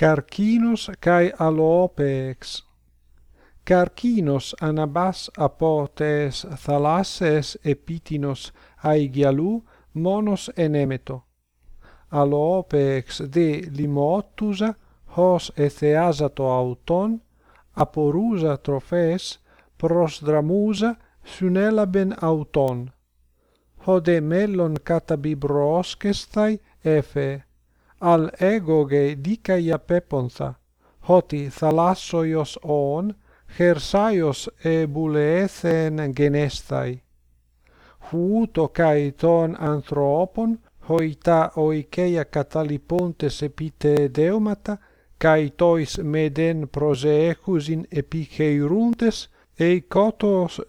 Carcinos kai Alopex. Carcinos anabas apotes thalasses epitinos aigialou monos enemeto. Alopex de limotusa hos etheasato auton aporusa trophes prosdramusa sunelaben auton. Hode mellon catabibroskestai efe al egoge dikaia peponsa, hoti thalassoios on, χερσάιος εμπουλεέθεν γενέσθαι. Χου το καί των ανθρώπων, χοιτά οικέα καταλυπώντες επί τε δέωματα, καί τοις μεδεν προσεέχουσιν επί χειρούντες, εικότος.